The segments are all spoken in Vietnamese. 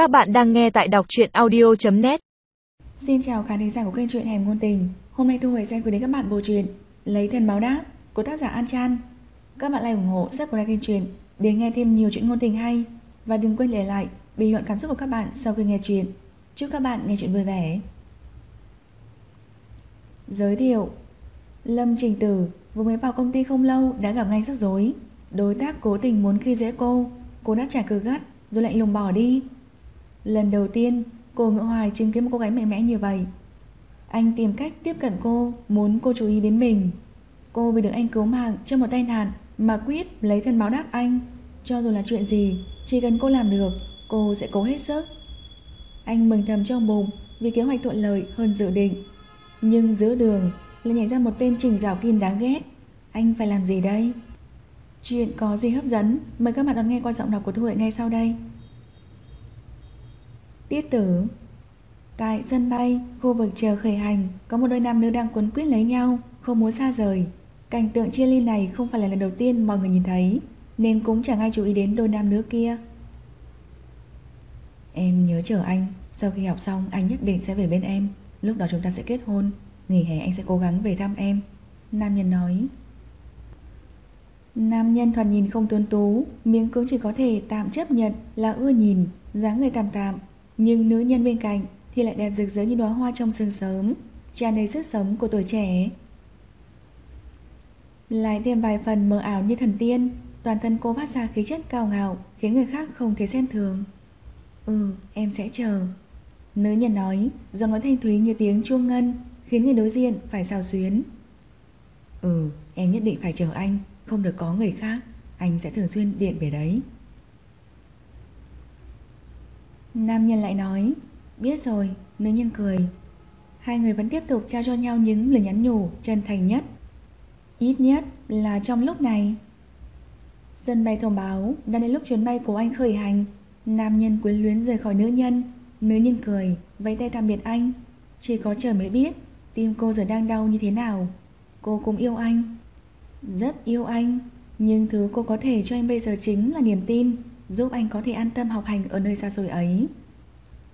Các bạn đang nghe tại đọc truyện audio.net Xin chào khán thính giả của kênh truyện Hẻm Ngôn Tình. Hôm nay Thu Huệ sẽ gửi đến các bạn bộ truyện Lấy Thần Báo Đáp của tác giả An Chan. Các bạn lại ủng hộ sách của kênh truyện để nghe thêm nhiều chuyện ngôn tình hay. Và đừng quên để lại bình luận cảm xúc của các bạn sau khi nghe truyện. Chúc các bạn nghe chuyện vui vẻ. Giới thiệu. Lâm Trình Tử, vừa mới vào công ty không lâu, đã gặp ngay rắc rối. Đối tác cố tình muốn khi dễ cô. Cô đáp trả cử gắt, rồi lạnh lùng bỏ đi. Lần đầu tiên, cô ngỡ hoài chứng kiến một cô gái mạnh mẽ như vậy. Anh tìm cách tiếp cận cô, Muốn cô chú ý đến mình. Cô vì được anh cứu mạng trong một tai nạn Mà quyết lấy thân báo đáp anh. Cho dù là chuyện gì, Chỉ cần cô làm được, Cô sẽ cố hết sức. Anh mừng thầm trong bụng Vì kế hoạch thuận lợi hơn dự định. Nhưng giữa đường lại nhảy ra một tên trình rào kim đáng ghét. Anh phải làm gì đây? Chuyện có gì hấp dẫn? Mời các bạn đón nghe qua giọng đọc của Thu Huệ ngay sau đây. Tiết tử. Tại sân bay, khu vực chờ khởi hành Có một đôi nam nữ đang quấn quýt lấy nhau Không muốn xa rời. Cảnh tượng chia ly này không phải là lần đầu tiên mọi người nhìn thấy Nên cũng chẳng ai chú ý đến đôi nam nữ kia. Em nhớ chờ anh Sau khi học xong anh nhất định sẽ về bên em. Lúc đó chúng ta sẽ kết hôn Nghỉ hè anh sẽ cố gắng về thăm em. Nam nhân nói. Nam nhân thoạt nhìn không tuấn tú Miếng cưỡng chỉ có thể tạm chấp nhận là ưa nhìn dáng người tạm tạm. Nhưng nữ nhân bên cạnh Thì lại đẹp rực rỡ như đóa hoa trong sương sớm, tràn đầy sức sống của tuổi trẻ. Lại thêm vài phần mờ ảo như thần tiên, Toàn thân cô phát ra khí chất cao ngạo Khiến người khác không thể xem thường. Ừ em sẽ chờ. Nữ nhân nói Giọng nói thanh thúy như tiếng chuông ngân, Khiến người đối diện phải xào xuyến. Ừ em nhất định phải chờ anh, Không được có người khác, Anh sẽ thường xuyên điện về đấy. Nam nhân lại nói Biết rồi, nữ nhân cười Hai người vẫn tiếp tục trao cho nhau những lời nhắn nhủ chân thành nhất. Ít nhất là trong lúc này. Sân bay thông báo Đã đến lúc chuyến bay của anh khởi hành. Nam nhân quyến luyến rời khỏi nữ nhân. Nữ nhân cười, vẫy tay tạm biệt anh. Chỉ có chờ mới biết Tim cô giờ đang đau như thế nào. Cô cũng yêu anh. Rất yêu anh Nhưng thứ cô có thể cho anh bây giờ chính là niềm tin. Giúp anh có thể an tâm học hành ở nơi xa xôi ấy.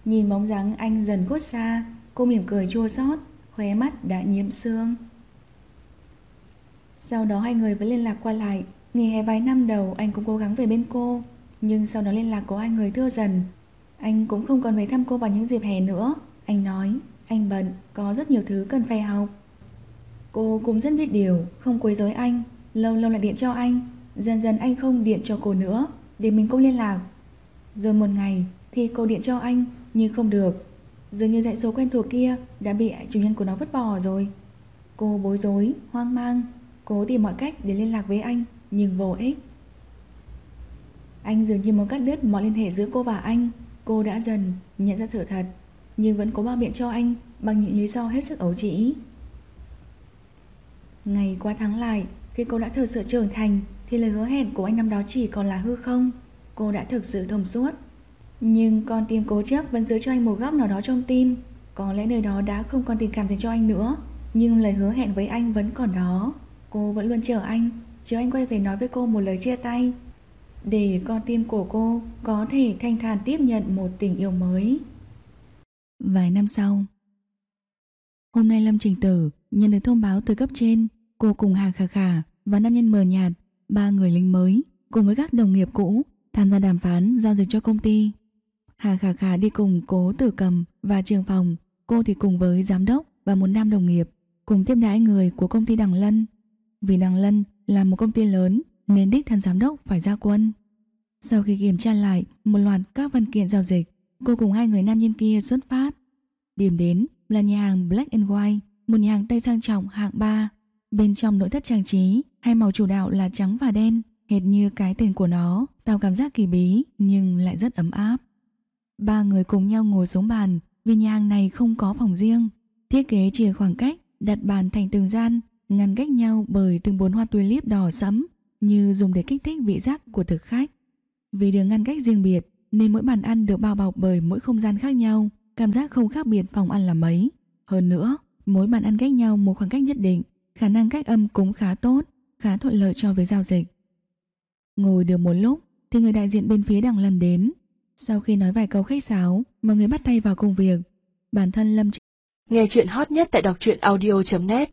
Nhìn bóng dáng anh dần khuất xa Cô mỉm cười chua xót Khóe mắt đã nhiễm sương. Sau đó hai người vẫn liên lạc qua lại. Nghỉ hè vài năm đầu anh cũng cố gắng về bên cô Nhưng sau đó liên lạc của hai người thưa dần. Anh cũng không còn về thăm cô vào những dịp hè nữa. Anh nói Anh bận, có rất nhiều thứ cần phải học. Cô cũng rất biết điều Không quấy rối anh Lâu lâu lại điện cho anh. Dần dần anh không điện cho cô nữa. Để mình cũng liên lạc. Rồi một ngày thì cô điện cho anh Nhưng không được. Dường như dãy số quen thuộc kia Đã bị chủ nhân của nó vứt bỏ rồi. Cô bối rối, hoang mang Cố tìm mọi cách để liên lạc với anh Nhưng vô ích. Anh dường như muốn cắt đứt mọi liên hệ giữa cô và anh. Cô đã dần nhận ra sự thật Nhưng vẫn cố bao biện cho anh Bằng những lý do hết sức ấu trĩ. Ngày qua tháng lại Khi cô đã thực sự trưởng thành thì lời hứa hẹn của anh năm đó chỉ còn là hư không. Cô đã thực sự thông suốt. Nhưng con tim cố chấp vẫn giữ cho anh một góc nào đó trong tim. Có lẽ nơi đó đã không còn tình cảm dành cho anh nữa, Nhưng lời hứa hẹn với anh vẫn còn đó. Cô vẫn luôn chờ anh Chờ anh quay về nói với cô một lời chia tay. Để con tim của cô Có thể thanh thản tiếp nhận một tình yêu mới. Vài năm sau, Hôm nay Lâm Trình Tử nhận được thông báo từ cấp trên, Cô cùng Hà Khả Khả và nam nhân mờ nhạt Ba người lính mới cùng với các đồng nghiệp cũ tham gia đàm phán giao dịch cho công ty. Hà Khả Khả đi cùng cố tử cầm và trường phòng, cô thì cùng với giám đốc và một nam đồng nghiệp cùng tiếp đãi người của công ty Đằng Lân. Vì Đằng Lân là một công ty lớn nên đích thân giám đốc phải ra quân. Sau khi kiểm tra lại một loạt các văn kiện giao dịch, cô cùng hai người nam nhân kia xuất phát. Điểm đến là nhà hàng Black and White, một nhà hàng Tây sang trọng hạng 3. Bên trong nội thất trang trí, hai màu chủ đạo là trắng và đen, hệt như cái tên của nó, tạo cảm giác kỳ bí nhưng lại rất ấm áp. Ba người cùng nhau ngồi xuống bàn, vì nhà hàng này không có phòng riêng. Thiết kế chia khoảng cách, đặt bàn thành từng gian, ngăn cách nhau bởi từng bốn hoa tulip đỏ sẫm như dùng để kích thích vị giác của thực khách. Vì được ngăn cách riêng biệt nên mỗi bàn ăn được bao bọc bởi mỗi không gian khác nhau, cảm giác không khác biệt phòng ăn là mấy. Hơn nữa, mỗi bàn ăn cách nhau một khoảng cách nhất định, khả năng cách âm cũng khá tốt, khá thuận lợi cho với giao dịch. Ngồi được một lúc thì người đại diện bên phía đằng lần đến. Sau khi nói vài câu khách sáo, mọi người bắt tay vào công việc. Bản thân Lâm Nghe chuyện hot nhất tại đọc truyện audio.net